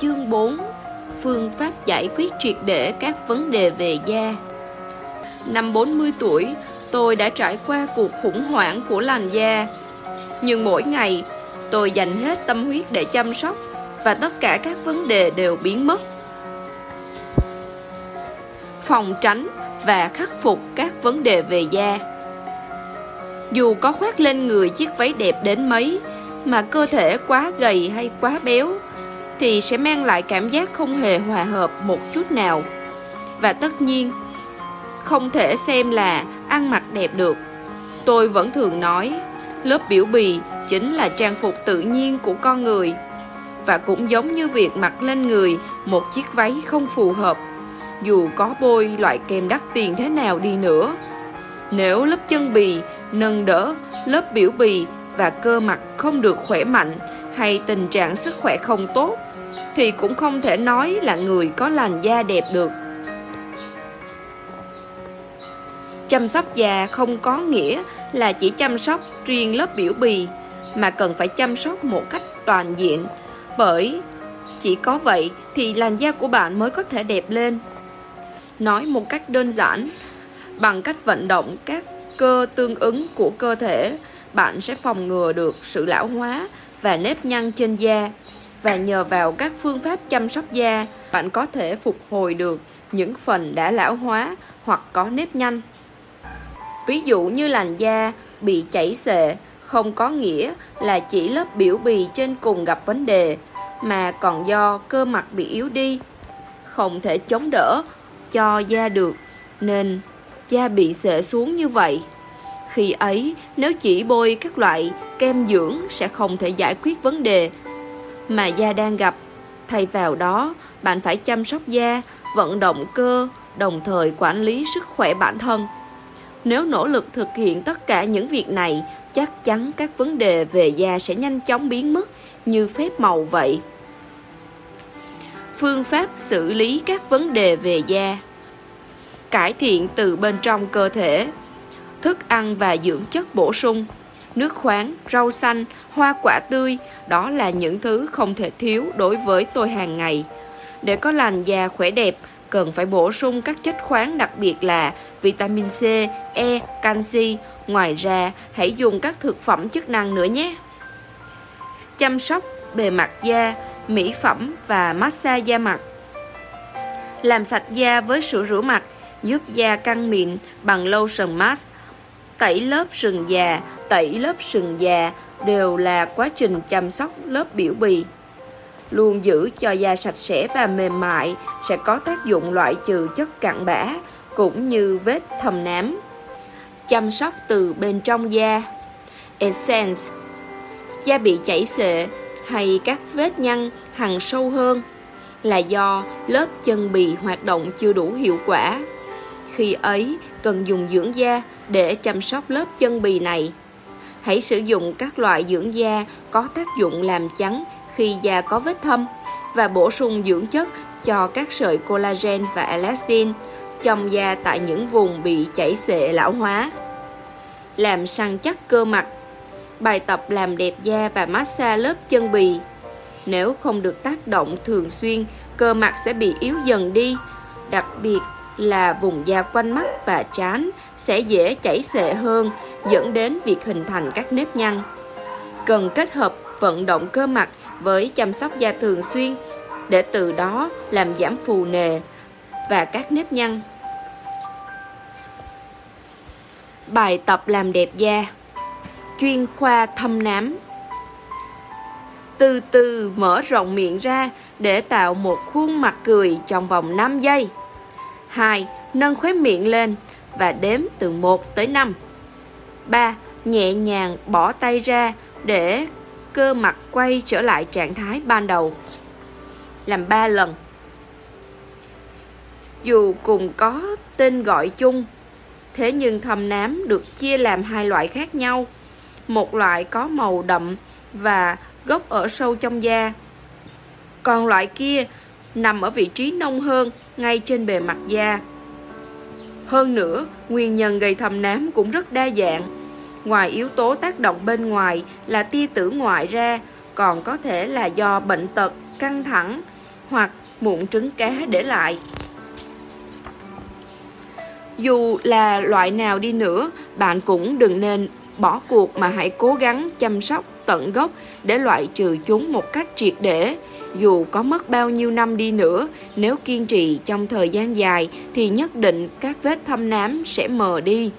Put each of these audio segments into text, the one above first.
Chương 4 Phương pháp giải quyết triệt để các vấn đề về da Năm 40 tuổi, tôi đã trải qua cuộc khủng hoảng của làn da. Nhưng mỗi ngày, tôi dành hết tâm huyết để chăm sóc và tất cả các vấn đề đều biến mất. Phòng tránh và khắc phục các vấn đề về da Dù có khoác lên người chiếc váy đẹp đến mấy mà cơ thể quá gầy hay quá béo thì sẽ mang lại cảm giác không hề hòa hợp một chút nào. Và tất nhiên, không thể xem là ăn mặc đẹp được. Tôi vẫn thường nói, lớp biểu bì chính là trang phục tự nhiên của con người và cũng giống như việc mặc lên người một chiếc váy không phù hợp dù có bôi loại kem đắt tiền thế nào đi nữa nếu lớp chân bì nâng đỡ lớp biểu bì và cơ mặt không được khỏe mạnh hay tình trạng sức khỏe không tốt thì cũng không thể nói là người có làn da đẹp được. Chăm sóc da không có nghĩa là chỉ chăm sóc riêng lớp biểu bì mà cần phải chăm sóc một cách toàn diện bởi chỉ có vậy thì làn da của bạn mới có thể đẹp lên. Nói một cách đơn giản, bằng cách vận động các cơ tương ứng của cơ thể, bạn sẽ phòng ngừa được sự lão hóa và nếp nhăn trên da và nhờ vào các phương pháp chăm sóc da, bạn có thể phục hồi được những phần đã lão hóa hoặc có nếp nhanh. Ví dụ như làn da bị chảy xệ không có nghĩa là chỉ lớp biểu bì trên cùng gặp vấn đề mà còn do cơ mặt bị yếu đi, không thể chống đỡ cho da được nên da bị xệ xuống như vậy. Khi ấy, nếu chỉ bôi các loại kem dưỡng sẽ không thể giải quyết vấn đề mà da đang gặp. Thay vào đó, bạn phải chăm sóc da, vận động cơ, đồng thời quản lý sức khỏe bản thân. Nếu nỗ lực thực hiện tất cả những việc này, chắc chắn các vấn đề về da sẽ nhanh chóng biến mất như phép màu vậy. Phương pháp xử lý các vấn đề về da Cải thiện từ bên trong cơ thể Thức ăn và dưỡng chất bổ sung nước khoáng, rau xanh, hoa quả tươi, đó là những thứ không thể thiếu đối với tôi hàng ngày. Để có làn da khỏe đẹp, cần phải bổ sung các chất khoáng đặc biệt là vitamin C, E, canxi. Ngoài ra, hãy dùng các thực phẩm chức năng nữa nhé. Chăm sóc bề mặt da, mỹ phẩm và massage da mặt. Làm sạch da với sữa rửa mặt, giúp da căng mịn bằng lotion mask, tẩy lớp sừng già, tẩy lớp sừng già đều là quá trình chăm sóc lớp biểu bì. Luôn giữ cho da sạch sẽ và mềm mại sẽ có tác dụng loại trừ chất cặn bã cũng như vết thâm nám. Chăm sóc từ bên trong da Essence Da bị chảy xệ hay các vết nhăn hằn sâu hơn là do lớp chân bì hoạt động chưa đủ hiệu quả. Khi ấy, cần dùng dưỡng da để chăm sóc lớp chân bì này. Hãy sử dụng các loại dưỡng da có tác dụng làm trắng khi da có vết thâm và bổ sung dưỡng chất cho các sợi collagen và elastin trong da tại những vùng bị chảy xệ lão hóa. Làm săn chắc cơ mặt Bài tập làm đẹp da và massage lớp chân bì Nếu không được tác động thường xuyên, cơ mặt sẽ bị yếu dần đi, đặc biệt là vùng da quanh mắt và trán sẽ dễ chảy xệ hơn dẫn đến việc hình thành các nếp nhăn. Cần kết hợp vận động cơ mặt với chăm sóc da thường xuyên để từ đó làm giảm phù nề và các nếp nhăn. Bài tập làm đẹp da Chuyên khoa thâm nám Từ từ mở rộng miệng ra để tạo một khuôn mặt cười trong vòng 5 giây. 2. Nâng khóe miệng lên và đếm từ 1 tới 5 ba Nhẹ nhàng bỏ tay ra để cơ mặt quay trở lại trạng thái ban đầu. Làm ba lần. Dù cùng có tên gọi chung, thế nhưng thầm nám được chia làm hai loại khác nhau. Một loại có màu đậm và gốc ở sâu trong da. Còn loại kia nằm ở vị trí nông hơn ngay trên bề mặt da. Hơn nữa, nguyên nhân gây thâm nám cũng rất đa dạng. Ngoài yếu tố tác động bên ngoài là tia tử ngoại ra, còn có thể là do bệnh tật, căng thẳng hoặc mụn trứng cá để lại. Dù là loại nào đi nữa, bạn cũng đừng nên bỏ cuộc mà hãy cố gắng chăm sóc tận gốc để loại trừ chúng một cách triệt để dù có mất bao nhiêu năm đi nữa, nếu kiên trì trong thời gian dài thì nhất định các vết thâm nám sẽ mờ đi.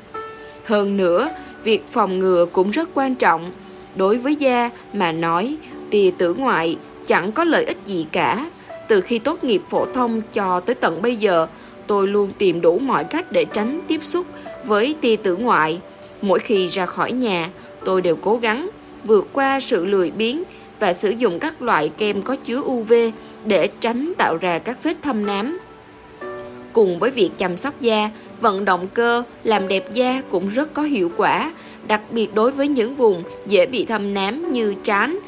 Hơn nữa, việc phòng ngừa cũng rất quan trọng. Đối với da mà nói, tia tử ngoại chẳng có lợi ích gì cả. Từ khi tốt nghiệp phổ thông cho tới tận bây giờ, tôi luôn tìm đủ mọi cách để tránh tiếp xúc với tia tử ngoại. Mỗi khi ra khỏi nhà, tôi đều cố gắng vượt qua sự lười biếng và sử dụng các loại kem có chứa UV để tránh tạo ra các vết thâm nám. Cùng với việc chăm sóc da, vận động cơ, làm đẹp da cũng rất có hiệu quả, đặc biệt đối với những vùng dễ bị thâm nám như trán,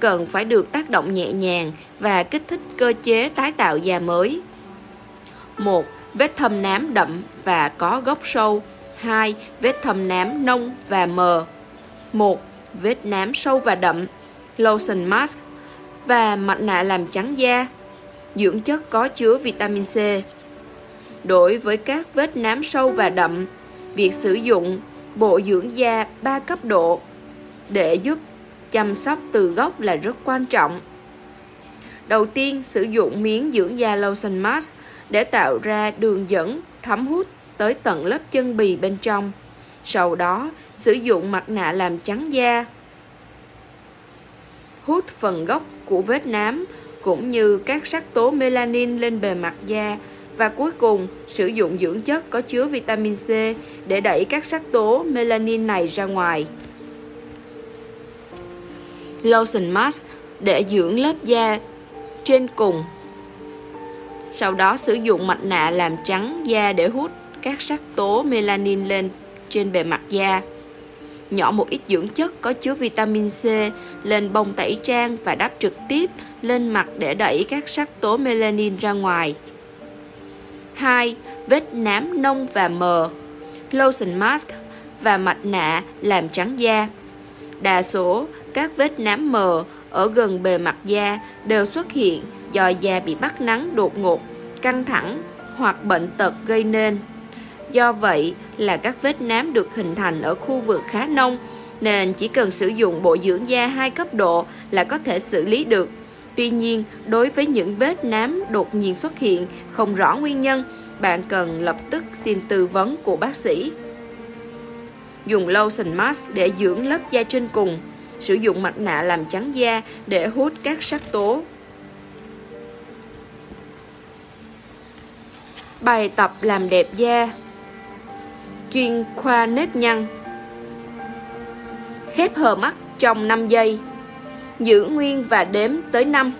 cần phải được tác động nhẹ nhàng và kích thích cơ chế tái tạo da mới. 1. Vết thâm nám đậm và có gốc sâu 2. Vết thâm nám nông và mờ 1. Vết nám sâu và đậm lotion mask và mặt nạ làm trắng da, dưỡng chất có chứa vitamin C. Đối với các vết nám sâu và đậm, việc sử dụng bộ dưỡng da 3 cấp độ để giúp chăm sóc từ gốc là rất quan trọng. Đầu tiên, sử dụng miếng dưỡng da lotion mask để tạo ra đường dẫn thấm hút tới tận lớp chân bì bên trong. Sau đó, sử dụng mặt nạ làm trắng da hút phần gốc của vết nám, cũng như các sắc tố melanin lên bề mặt da và cuối cùng, sử dụng dưỡng chất có chứa vitamin C để đẩy các sắc tố melanin này ra ngoài. Lotion mask để dưỡng lớp da trên cùng. Sau đó sử dụng mặt nạ làm trắng da để hút các sắc tố melanin lên trên bề mặt da nhỏ một ít dưỡng chất có chứa vitamin C lên bông tẩy trang và đắp trực tiếp lên mặt để đẩy các sắc tố melanin ra ngoài. 2. Vết nám nông và mờ Lotion mask và mặt nạ làm trắng da Đa số, các vết nám mờ ở gần bề mặt da đều xuất hiện do da bị bắt nắng đột ngột, căng thẳng hoặc bệnh tật gây nên. Do vậy là các vết nám được hình thành ở khu vực khá nông, nên chỉ cần sử dụng bộ dưỡng da hai cấp độ là có thể xử lý được. Tuy nhiên, đối với những vết nám đột nhiên xuất hiện không rõ nguyên nhân, bạn cần lập tức xin tư vấn của bác sĩ. Dùng lotion mask để dưỡng lớp da trên cùng. Sử dụng mặt nạ làm trắng da để hút các sắc tố. Bài tập làm đẹp da chuyên khoa nếp nhăn. Khép hờ mắt trong 5 giây, giữ nguyên và đếm tới 5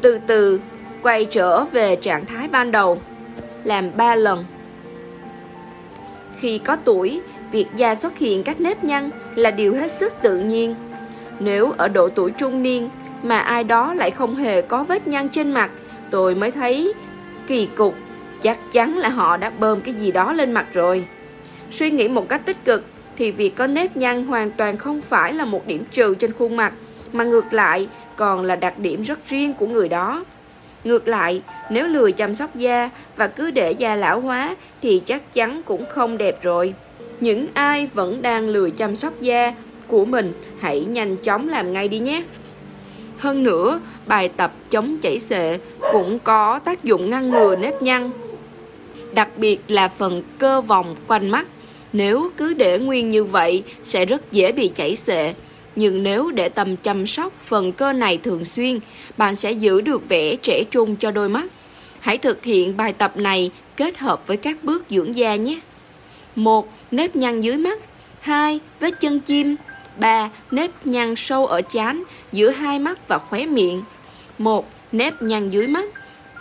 từ từ quay trở về trạng thái ban đầu, làm 3 lần. Khi có tuổi, việc da xuất hiện các nếp nhăn là điều hết sức tự nhiên. Nếu ở độ tuổi trung niên mà ai đó lại không hề có vết nhăn trên mặt, tôi mới thấy kỳ cục, chắc chắn là họ đã bơm cái gì đó lên mặt rồi. Suy nghĩ một cách tích cực thì việc có nếp nhăn hoàn toàn không phải là một điểm trừ trên khuôn mặt, mà ngược lại còn là đặc điểm rất riêng của người đó. Ngược lại, nếu lười chăm sóc da và cứ để da lão hóa thì chắc chắn cũng không đẹp rồi. Những ai vẫn đang lười chăm sóc da của mình hãy nhanh chóng làm ngay đi nhé. Hơn nữa, bài tập chống chảy xệ cũng có tác dụng ngăn ngừa nếp nhăn đặc biệt là phần cơ vòng quanh mắt. Nếu cứ để nguyên như vậy sẽ rất dễ bị chảy xệ. Nhưng nếu để tầm chăm sóc phần cơ này thường xuyên, bạn sẽ giữ được vẻ trẻ trung cho đôi mắt. Hãy thực hiện bài tập này kết hợp với các bước dưỡng da nhé. 1. Nếp nhăn dưới mắt 2. Vết chân chim 3. Nếp nhăn sâu ở chán, giữa hai mắt và khóe miệng 1. Nếp nhăn dưới mắt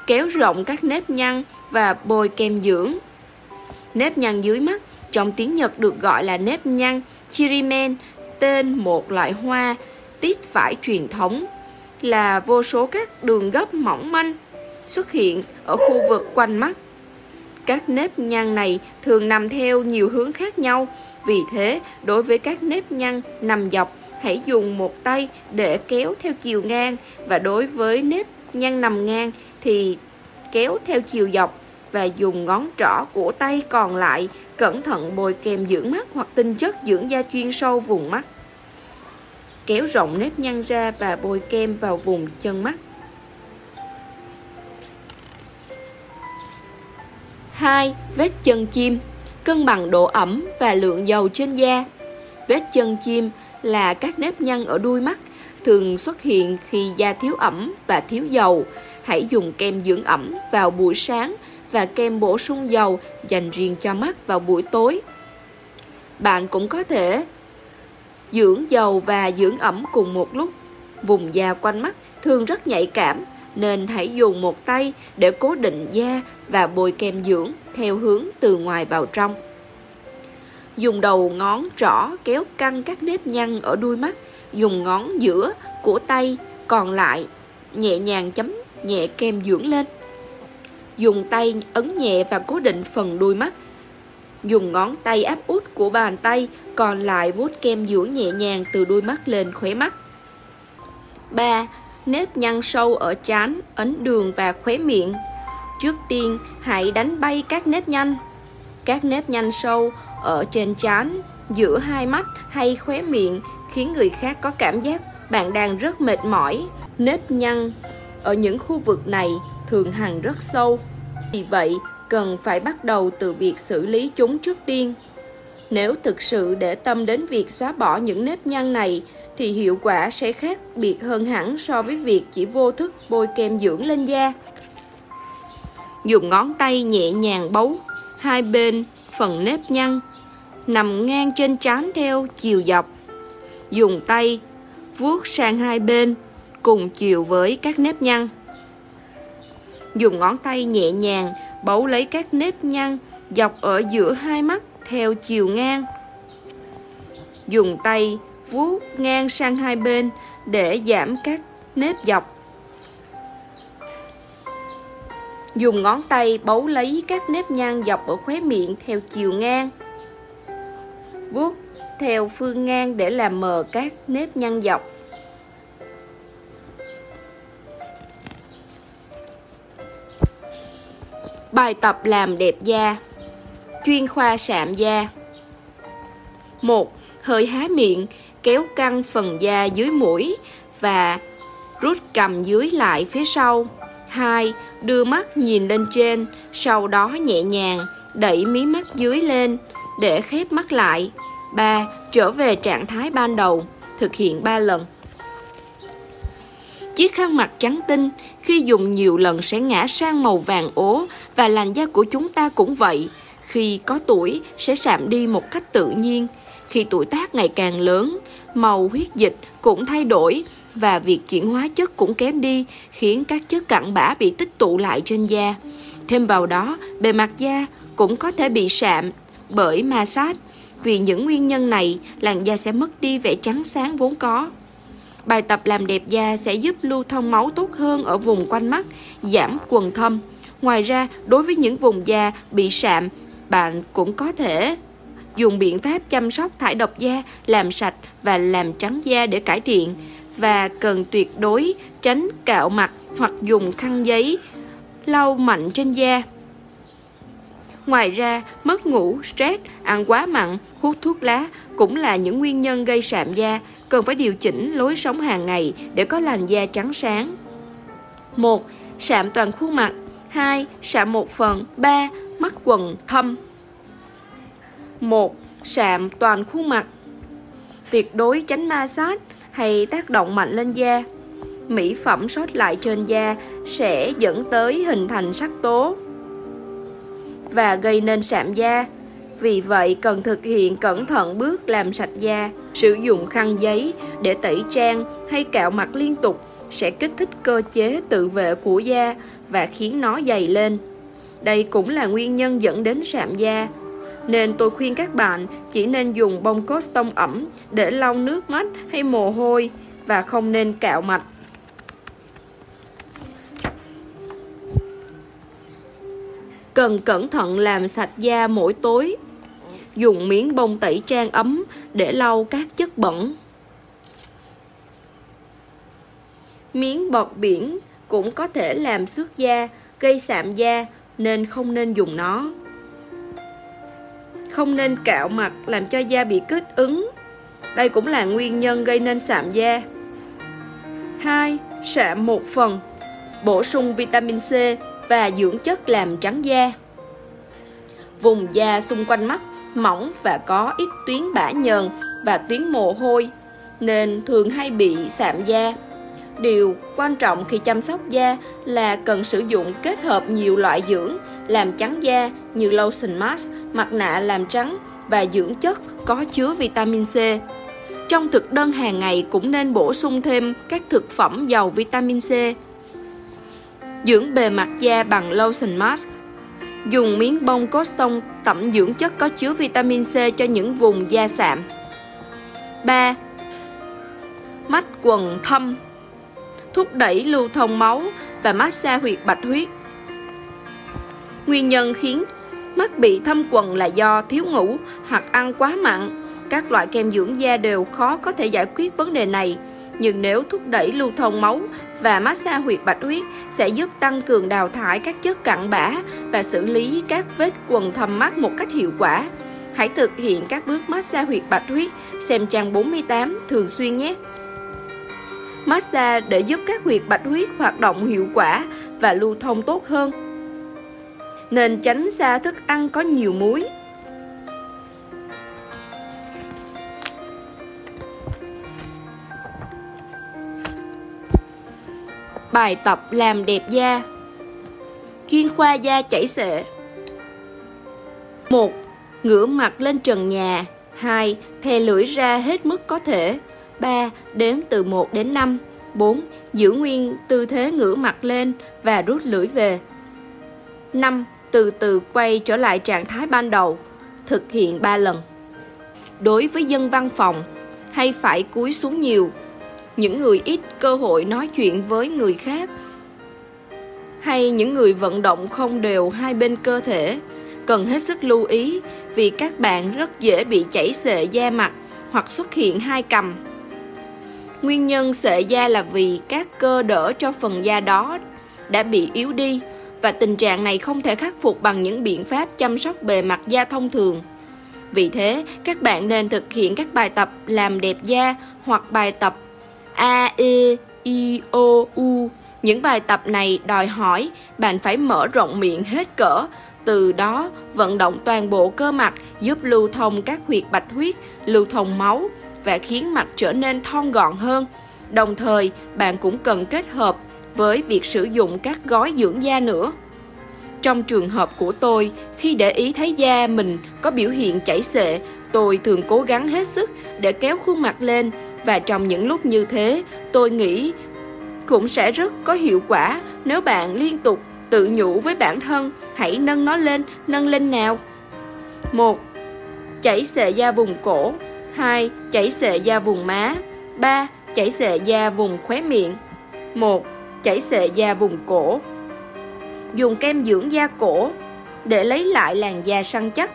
Kéo rộng các nếp nhăn và bôi kem dưỡng. Nếp nhăn dưới mắt trong tiếng Nhật được gọi là nếp nhăn chirimen, tên một loại hoa tiết vải truyền thống là vô số các đường gấp mỏng manh xuất hiện ở khu vực quanh mắt. Các nếp nhăn này thường nằm theo nhiều hướng khác nhau, vì thế đối với các nếp nhăn nằm dọc, hãy dùng một tay để kéo theo chiều ngang và đối với nếp nhăn nằm ngang thì kéo theo chiều dọc và dùng ngón trỏ của tay còn lại, cẩn thận bôi kem dưỡng mắt hoặc tinh chất dưỡng da chuyên sâu vùng mắt. Kéo rộng nếp nhăn ra và bôi kem vào vùng chân mắt. 2. Vết chân chim Cân bằng độ ẩm và lượng dầu trên da Vết chân chim là các nếp nhăn ở đuôi mắt, thường xuất hiện khi da thiếu ẩm và thiếu dầu. Hãy dùng kem dưỡng ẩm vào buổi sáng và kem bổ sung dầu dành riêng cho mắt vào buổi tối. Bạn cũng có thể dưỡng dầu và dưỡng ẩm cùng một lúc. Vùng da quanh mắt thường rất nhạy cảm nên hãy dùng một tay để cố định da và bôi kem dưỡng theo hướng từ ngoài vào trong. Dùng đầu ngón trỏ kéo căng các nếp nhăn ở đuôi mắt, dùng ngón giữa của tay còn lại nhẹ nhàng chấm nhẹ kem dưỡng lên dùng tay ấn nhẹ và cố định phần đuôi mắt. Dùng ngón tay áp út của bàn tay còn lại vuốt kem dưỡng nhẹ nhàng từ đuôi mắt lên khóe mắt. 3. Nếp nhăn sâu ở trán, ấn đường và khóe miệng. Trước tiên, hãy đánh bay các nếp nhăn. Các nếp nhăn sâu ở trên trán, giữa hai mắt hay khóe miệng khiến người khác có cảm giác bạn đang rất mệt mỏi. Nếp nhăn ở những khu vực này thường hằn rất sâu. Vì vậy, cần phải bắt đầu từ việc xử lý chúng trước tiên. Nếu thực sự để tâm đến việc xóa bỏ những nếp nhăn này thì hiệu quả sẽ khác biệt hơn hẳn so với việc chỉ vô thức bôi kem dưỡng lên da. Dùng ngón tay nhẹ nhàng bấu hai bên phần nếp nhăn nằm ngang trên trán theo chiều dọc. Dùng tay vuốt sang hai bên cùng chiều với các nếp nhăn. Dùng ngón tay nhẹ nhàng bấu lấy các nếp nhăn dọc ở giữa hai mắt theo chiều ngang. Dùng tay vuốt ngang sang hai bên để giảm các nếp dọc. Dùng ngón tay bấu lấy các nếp nhăn dọc ở khóe miệng theo chiều ngang. Vuốt theo phương ngang để làm mờ các nếp nhăn dọc. Bài tập làm đẹp da Chuyên khoa sạm da 1. Hơi há miệng, kéo căng phần da dưới mũi và rút cầm dưới lại phía sau 2. Đưa mắt nhìn lên trên, sau đó nhẹ nhàng đẩy mí mắt dưới lên để khép mắt lại 3. Trở về trạng thái ban đầu, thực hiện 3 lần Chiếc khăn mặt trắng tinh khi dùng nhiều lần sẽ ngã sang màu vàng ố và làn da của chúng ta cũng vậy. Khi có tuổi sẽ sạm đi một cách tự nhiên. Khi tuổi tác ngày càng lớn, màu huyết dịch cũng thay đổi và việc chuyển hóa chất cũng kém đi khiến các chất cặn bã bị tích tụ lại trên da. Thêm vào đó, bề mặt da cũng có thể bị sạm bởi ma sát. Vì những nguyên nhân này, làn da sẽ mất đi vẻ trắng sáng vốn có. Bài tập làm đẹp da sẽ giúp lưu thông máu tốt hơn ở vùng quanh mắt, giảm quần thâm. Ngoài ra, đối với những vùng da bị sạm, bạn cũng có thể dùng biện pháp chăm sóc thải độc da, làm sạch và làm trắng da để cải thiện và cần tuyệt đối tránh cạo mặt hoặc dùng khăn giấy lau mạnh trên da. Ngoài ra, mất ngủ, stress, ăn quá mặn, hút thuốc lá cũng là những nguyên nhân gây sạm da, cần phải điều chỉnh lối sống hàng ngày để có làn da trắng sáng. 1. Sạm toàn khuôn mặt 2. Sạm một phần 3. Mắt quần thâm 1. Sạm toàn khuôn mặt Tuyệt đối tránh ma sát hay tác động mạnh lên da Mỹ phẩm sót lại trên da sẽ dẫn tới hình thành sắc tố và gây nên sạm da vì vậy cần thực hiện cẩn thận bước làm sạch da, sử dụng khăn giấy để tẩy trang hay cạo mặt liên tục sẽ kích thích cơ chế tự vệ của da và khiến nó dày lên. Đây cũng là nguyên nhân dẫn đến sạm da. Nên tôi khuyên các bạn chỉ nên dùng bông cốt tông ẩm để lau nước mắt hay mồ hôi và không nên cạo mạch. Cần cẩn thận làm sạch da mỗi tối dùng miếng bông tẩy trang ấm để lau các chất bẩn. Miếng bọt biển cũng có thể làm xước da, gây sạm da nên không nên dùng nó. Không nên cạo mặt làm cho da bị kích ứng. Đây cũng là nguyên nhân gây nên sạm da. 2. Sạm một phần Bổ sung vitamin C và dưỡng chất làm trắng da vùng da xung quanh mắt mỏng và có ít tuyến bã nhờn và tuyến mồ hôi nên thường hay bị sạm da. Điều quan trọng khi chăm sóc da là cần sử dụng kết hợp nhiều loại dưỡng làm trắng da như lotion mask, mặt nạ làm trắng và dưỡng chất có chứa vitamin C. Trong thực đơn hàng ngày cũng nên bổ sung thêm các thực phẩm giàu vitamin C. Dưỡng bề mặt da bằng lotion mask dùng miếng bông coston tẩm dưỡng chất có chứa vitamin C cho những vùng da sạm. 3. Mách quần thâm Thúc đẩy lưu thông máu và massage huyệt bạch huyết Nguyên nhân khiến mắt bị thâm quần là do thiếu ngủ hoặc ăn quá mặn. Các loại kem dưỡng da đều khó có thể giải quyết vấn đề này nhưng nếu thúc đẩy lưu thông máu và massage huyệt bạch huyết sẽ giúp tăng cường đào thải các chất cặn bã và xử lý các vết quần thâm mắt một cách hiệu quả. Hãy thực hiện các bước massage huyệt bạch huyết xem trang 48 thường xuyên nhé. Massage để giúp các huyệt bạch huyết hoạt động hiệu quả và lưu thông tốt hơn. Nên tránh xa thức ăn có nhiều muối, bài tập làm đẹp da chuyên khoa da chảy xệ 1. Ngửa mặt lên trần nhà 2. Thè lưỡi ra hết mức có thể 3. Đếm từ 1 đến 5 4. Giữ nguyên tư thế ngửa mặt lên và rút lưỡi về 5. Từ từ quay trở lại trạng thái ban đầu Thực hiện 3 lần Đối với dân văn phòng, hay phải cúi xuống nhiều những người ít cơ hội nói chuyện với người khác. Hay những người vận động không đều hai bên cơ thể. Cần hết sức lưu ý vì các bạn rất dễ bị chảy sệ da mặt hoặc xuất hiện hai cầm nguyên nhân sệ da là vì các cơ đỡ cho phần da đó đã bị yếu đi và tình trạng này không thể khắc phục bằng những biện pháp chăm sóc bề mặt da thông thường. Vì thế, các bạn nên thực hiện các bài tập làm đẹp da hoặc bài tập A, E, I, O, U. Những bài tập này đòi hỏi bạn phải mở rộng miệng hết cỡ, từ đó vận động toàn bộ cơ mặt giúp lưu thông các huyệt bạch huyết, lưu thông máu và khiến mặt trở nên thon gọn hơn. Đồng thời, bạn cũng cần kết hợp với việc sử dụng các gói dưỡng da nữa. Trong trường hợp của tôi, khi để ý thấy da mình có biểu hiện chảy xệ, tôi thường cố gắng hết sức để kéo khuôn mặt lên và trong những lúc như thế, tôi nghĩ cũng sẽ rất có hiệu quả nếu bạn liên tục tự nhủ với bản thân, hãy nâng nó lên, nâng lên nào. một Chảy xệ da vùng cổ 2. Chảy xệ da vùng má 3. Chảy xệ da vùng khóe miệng 1. Chảy xệ da vùng cổ Dùng kem dưỡng da cổ để lấy lại làn da săn chắc.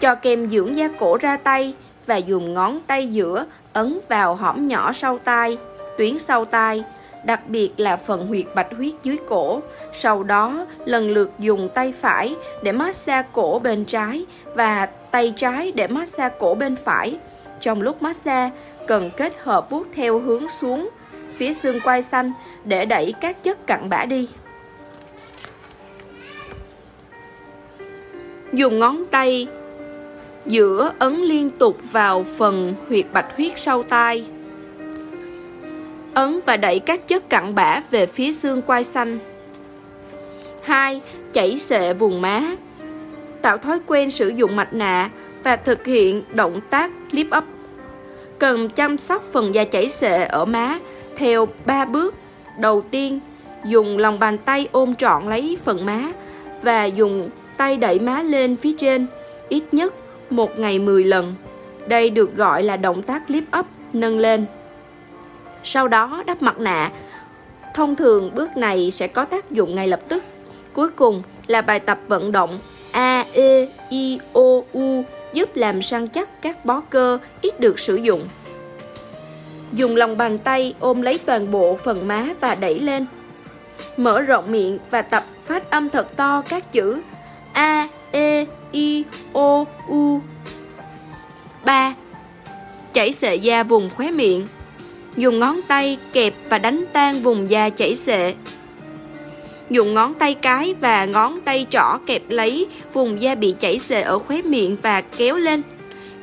Cho kem dưỡng da cổ ra tay và dùng ngón tay giữa ấn vào hõm nhỏ sau tai, tuyến sau tai, đặc biệt là phần huyệt bạch huyết dưới cổ. Sau đó, lần lượt dùng tay phải để massage cổ bên trái và tay trái để massage cổ bên phải. Trong lúc massage, cần kết hợp vuốt theo hướng xuống phía xương quai xanh để đẩy các chất cặn bã đi. Dùng ngón tay giữa ấn liên tục vào phần huyệt bạch huyết sau tai. Ấn và đẩy các chất cặn bã về phía xương quai xanh. 2. Chảy xệ vùng má Tạo thói quen sử dụng mạch nạ và thực hiện động tác lift up. Cần chăm sóc phần da chảy xệ ở má theo 3 bước. Đầu tiên, dùng lòng bàn tay ôm trọn lấy phần má và dùng tay đẩy má lên phía trên, ít nhất một ngày 10 lần. Đây được gọi là động tác lift up, nâng lên. Sau đó đắp mặt nạ. Thông thường bước này sẽ có tác dụng ngay lập tức. Cuối cùng là bài tập vận động A, E, I, O, U giúp làm săn chắc các bó cơ ít được sử dụng. Dùng lòng bàn tay ôm lấy toàn bộ phần má và đẩy lên. Mở rộng miệng và tập phát âm thật to các chữ A, E, I, O, U. 3. Chảy sệ da vùng khóe miệng. Dùng ngón tay kẹp và đánh tan vùng da chảy sệ Dùng ngón tay cái và ngón tay trỏ kẹp lấy vùng da bị chảy sệ ở khóe miệng và kéo lên.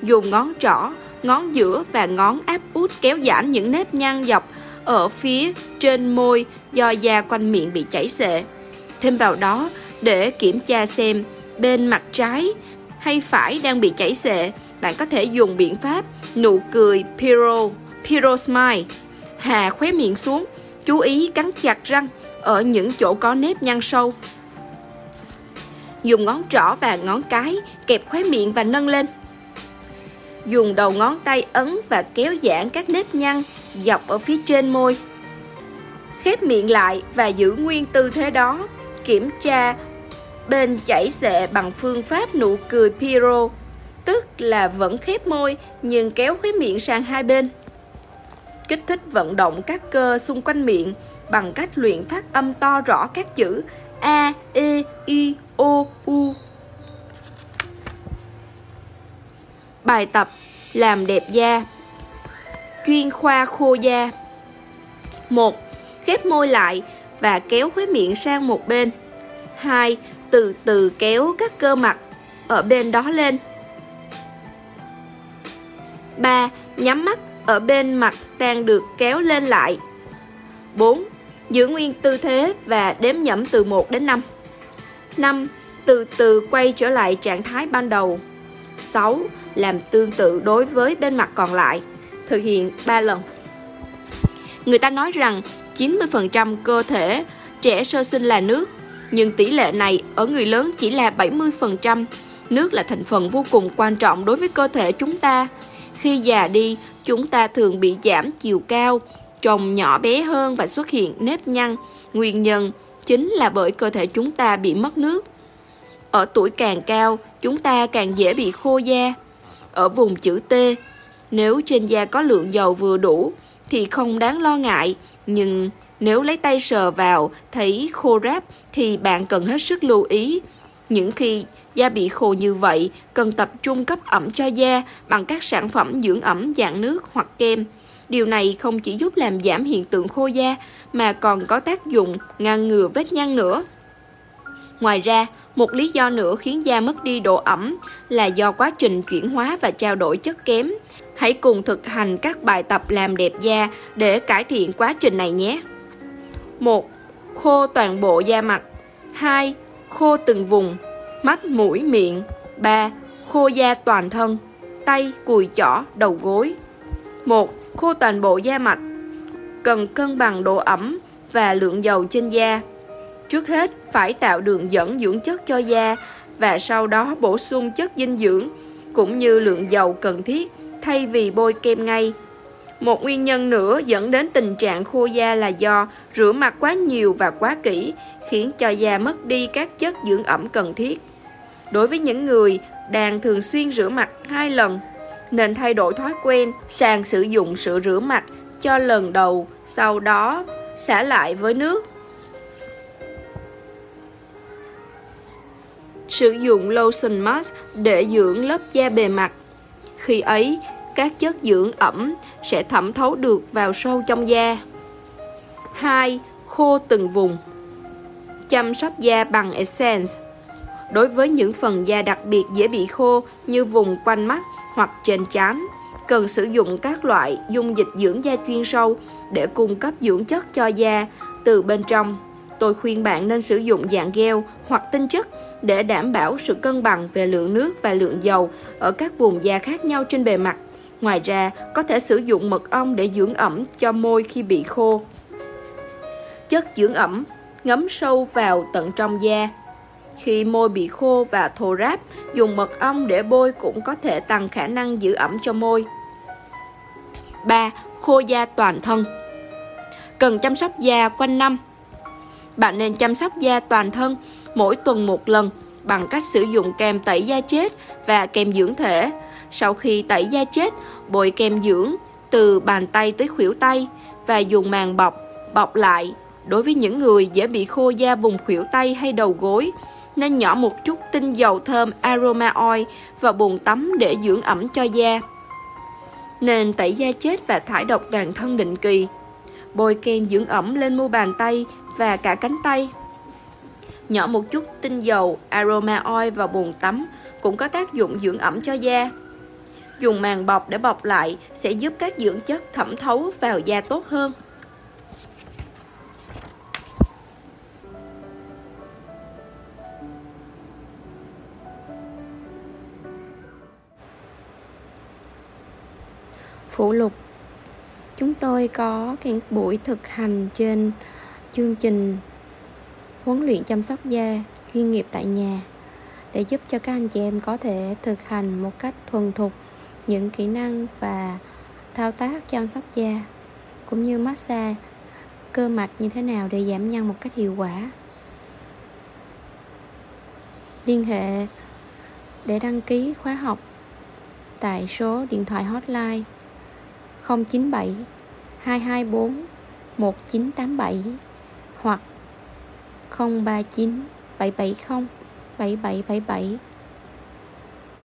Dùng ngón trỏ, ngón giữa và ngón áp út kéo giãn những nếp nhăn dọc ở phía trên môi do da quanh miệng bị chảy sệ Thêm vào đó, để kiểm tra xem bên mặt trái hay phải đang bị chảy xệ, bạn có thể dùng biện pháp nụ cười Pyro, Pyro Smile. Hà khóe miệng xuống, chú ý cắn chặt răng ở những chỗ có nếp nhăn sâu. Dùng ngón trỏ và ngón cái kẹp khóe miệng và nâng lên. Dùng đầu ngón tay ấn và kéo giãn các nếp nhăn dọc ở phía trên môi. Khép miệng lại và giữ nguyên tư thế đó. Kiểm tra bên chảy xệ bằng phương pháp nụ cười Piro, tức là vẫn khép môi nhưng kéo khóe miệng sang hai bên. Kích thích vận động các cơ xung quanh miệng bằng cách luyện phát âm to rõ các chữ A, E, I, O, U. Bài tập làm đẹp da chuyên khoa khô da. 1. Khép môi lại và kéo khóe miệng sang một bên. 2 từ từ kéo các cơ mặt ở bên đó lên. 3. Nhắm mắt ở bên mặt đang được kéo lên lại. 4. Giữ nguyên tư thế và đếm nhẩm từ 1 đến 5. 5. Từ từ quay trở lại trạng thái ban đầu. 6. Làm tương tự đối với bên mặt còn lại. Thực hiện 3 lần. Người ta nói rằng 90% cơ thể trẻ sơ sinh là nước nhưng tỷ lệ này ở người lớn chỉ là 70%. Nước là thành phần vô cùng quan trọng đối với cơ thể chúng ta. Khi già đi, chúng ta thường bị giảm chiều cao, trông nhỏ bé hơn và xuất hiện nếp nhăn. Nguyên nhân chính là bởi cơ thể chúng ta bị mất nước. Ở tuổi càng cao, chúng ta càng dễ bị khô da. Ở vùng chữ T, nếu trên da có lượng dầu vừa đủ thì không đáng lo ngại, nhưng nếu lấy tay sờ vào thấy khô ráp thì bạn cần hết sức lưu ý. Những khi da bị khô như vậy, cần tập trung cấp ẩm cho da bằng các sản phẩm dưỡng ẩm dạng nước hoặc kem. Điều này không chỉ giúp làm giảm hiện tượng khô da mà còn có tác dụng ngăn ngừa vết nhăn nữa. Ngoài ra, một lý do nữa khiến da mất đi độ ẩm là do quá trình chuyển hóa và trao đổi chất kém. Hãy cùng thực hành các bài tập làm đẹp da để cải thiện quá trình này nhé. 1. Khô toàn bộ da mặt 2. Khô từng vùng Mắt, mũi, miệng 3. Khô da toàn thân Tay, cùi chỏ, đầu gối 1. Khô toàn bộ da mặt Cần cân bằng độ ẩm và lượng dầu trên da Trước hết, phải tạo đường dẫn dưỡng chất cho da và sau đó bổ sung chất dinh dưỡng cũng như lượng dầu cần thiết thay vì bôi kem ngay. Một nguyên nhân nữa dẫn đến tình trạng khô da là do rửa mặt quá nhiều và quá kỹ, khiến cho da mất đi các chất dưỡng ẩm cần thiết. Đối với những người đang thường xuyên rửa mặt hai lần, nên thay đổi thói quen sang sử dụng sữa rửa mặt cho lần đầu, sau đó xả lại với nước. Sử dụng lotion mask để dưỡng lớp da bề mặt. Khi ấy, các chất dưỡng ẩm sẽ thẩm thấu được vào sâu trong da. 2. Khô từng vùng Chăm sóc da bằng Essence Đối với những phần da đặc biệt dễ bị khô như vùng quanh mắt hoặc trên trán, cần sử dụng các loại dung dịch dưỡng da chuyên sâu để cung cấp dưỡng chất cho da từ bên trong. Tôi khuyên bạn nên sử dụng dạng gel hoặc tinh chất để đảm bảo sự cân bằng về lượng nước và lượng dầu ở các vùng da khác nhau trên bề mặt. Ngoài ra, có thể sử dụng mật ong để dưỡng ẩm cho môi khi bị khô. Chất dưỡng ẩm ngấm sâu vào tận trong da. Khi môi bị khô và thô ráp, dùng mật ong để bôi cũng có thể tăng khả năng giữ ẩm cho môi. 3. Khô da toàn thân Cần chăm sóc da quanh năm Bạn nên chăm sóc da toàn thân mỗi tuần một lần bằng cách sử dụng kem tẩy da chết và kem dưỡng thể sau khi tẩy da chết, bôi kem dưỡng từ bàn tay tới khuỷu tay và dùng màng bọc, bọc lại. Đối với những người dễ bị khô da vùng khuỷu tay hay đầu gối, nên nhỏ một chút tinh dầu thơm aroma oil vào bồn tắm để dưỡng ẩm cho da. Nên tẩy da chết và thải độc toàn thân định kỳ. Bôi kem dưỡng ẩm lên mu bàn tay và cả cánh tay. Nhỏ một chút tinh dầu aroma oil vào bồn tắm cũng có tác dụng dưỡng ẩm cho da dùng màng bọc để bọc lại sẽ giúp các dưỡng chất thẩm thấu vào da tốt hơn. Phụ lục, Chúng tôi có cái buổi thực hành trên chương trình huấn luyện chăm sóc da chuyên nghiệp tại nhà để giúp cho các anh chị em có thể thực hành một cách thuần thục những kỹ năng và thao tác chăm sóc da, cũng như massage, cơ mạch như thế nào để giảm nhăn một cách hiệu quả. Liên hệ để đăng ký khóa học tại số điện thoại hotline 097 224 1987 hoặc 039 770 7777